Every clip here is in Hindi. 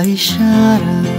deixara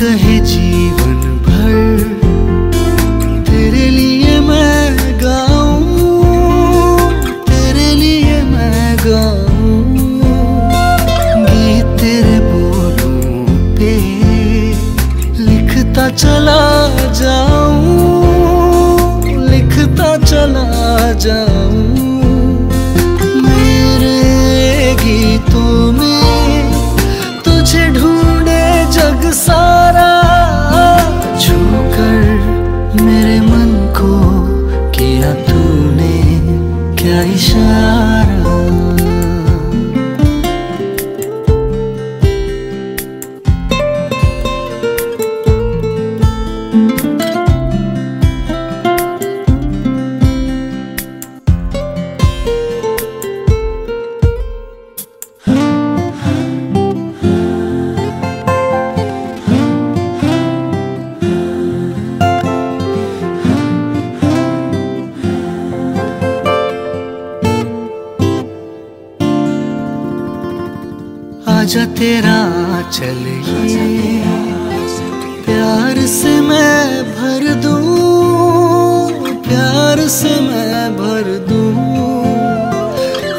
कहे जीवन भर, तेरे लिए मैं गाऊं, तेरे लिए मैं गाऊं। गीत तेरे बोलों पे लिखता चला जाऊँ, लिखता चला जाऊँ। क्या इशारा आजा तेरा चल प्यार से मैं भर दूँ, प्यार से मैं भर दूँ।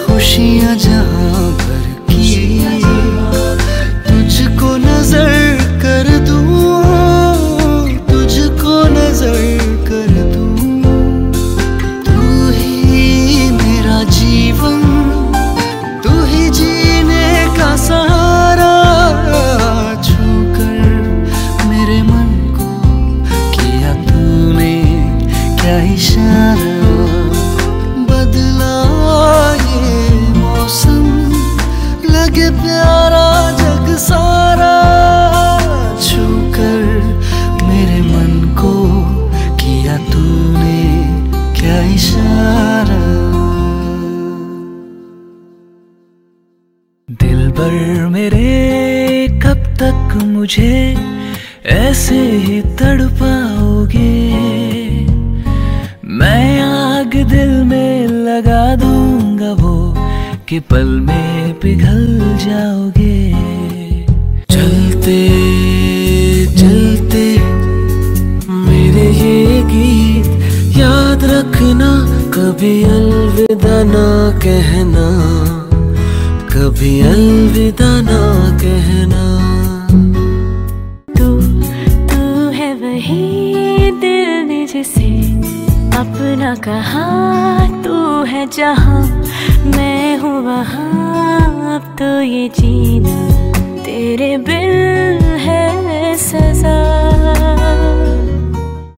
खुशियाँ जहाँ क्या इशारा बदला ये मौसम लगे प्यारा जग सारा छूकर मेरे मन को किया तूने क्या इशारा? दिल पर मेरे कब तक मुझे ऐसे ही तड़पाओगे? दूँगा वो कि पल में पिघल जाओगे। चलते चलते मेरे ये गीत याद रखना, कभी अलविदा ना कहना, कभी अलविदा ना कहना। तू तू है वही दिल जिसे अपना कहा तू है जहाँ मैं हूँ वहाँ अब तो ये जीना।